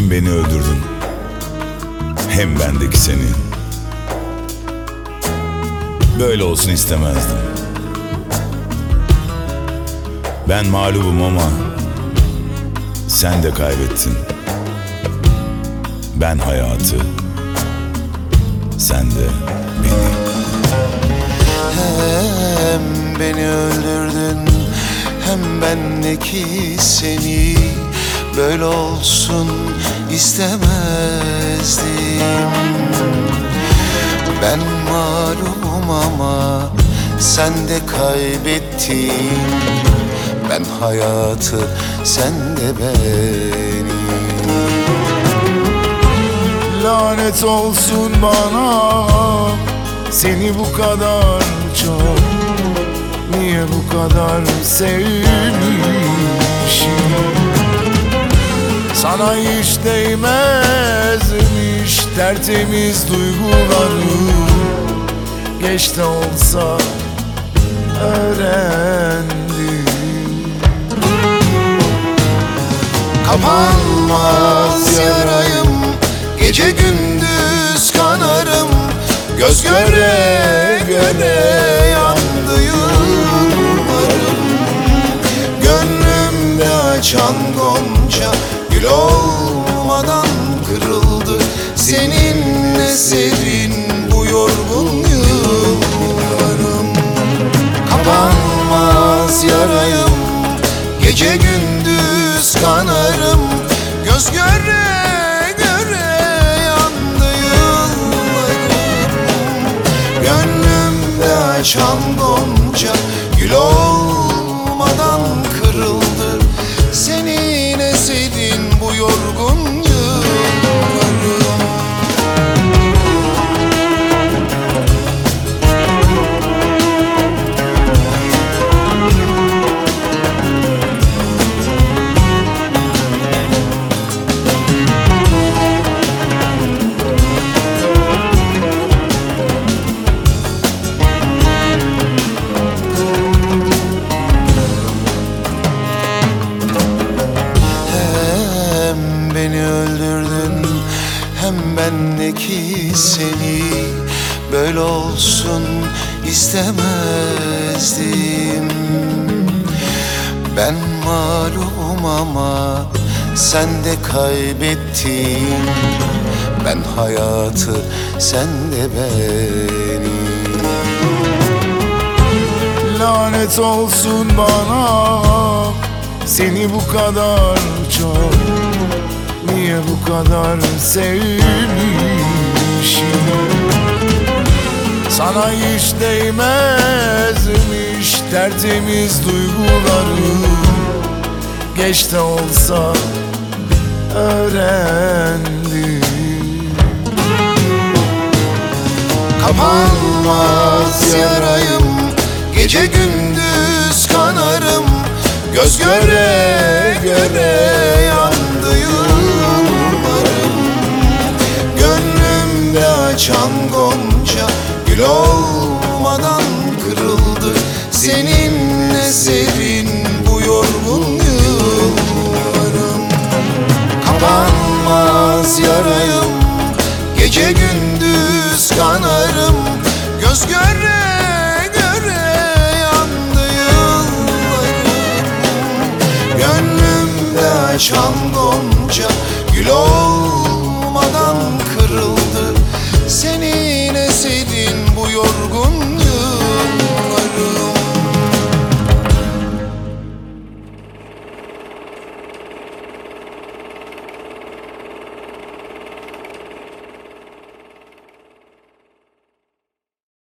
Hem beni öldürdün hem bendeki seni. Böyle olsun istemezdim. Ben mağlubum ama sen de kaybettin. Ben hayatı, sen de beni. Hem beni öldürdün hem bendeki seni Böyle olsun istemezdim. Ben malumum ama sen de kaybettin. Ben hayatı sen de beni Lanet olsun bana Seni bu kadar çok. Niye bu kadar sevmişim Sana hiç değmezmiş Tertemiz duyguları Geç de olsa öğrendim. Kapanmaz yarayım Gece gündüz kanarım. Göz göre göre yandı yıllarım. Gönlümde açan gonca Gül olmadan kırıldı. Senin eserin bu yorgun yıllarım. Kapanmaz yarayım Gece gündüz hem bendeki seni Böyle olsun istemezdim. Ben malum ama sen de kaybettin. Ben hayatı sen de beni Lanet olsun bana Seni bu kadar çok kadar sevmişim. Sana hiç değmezmiş Tertemiz duyguları Geç de olsa öğrendim. Kapanmaz yarayım Gece gündüz kanarım. Göz göre göre açan gonca Gül olmadan kırıldı. Senin eserin bu yorgun yıllarım Kapanmaz yarayım Gece gündüz kanarım. Göz göre göre yandı yıllarım. Gönlümde açan gonca Gül olmadan Senin eserin bu yorgun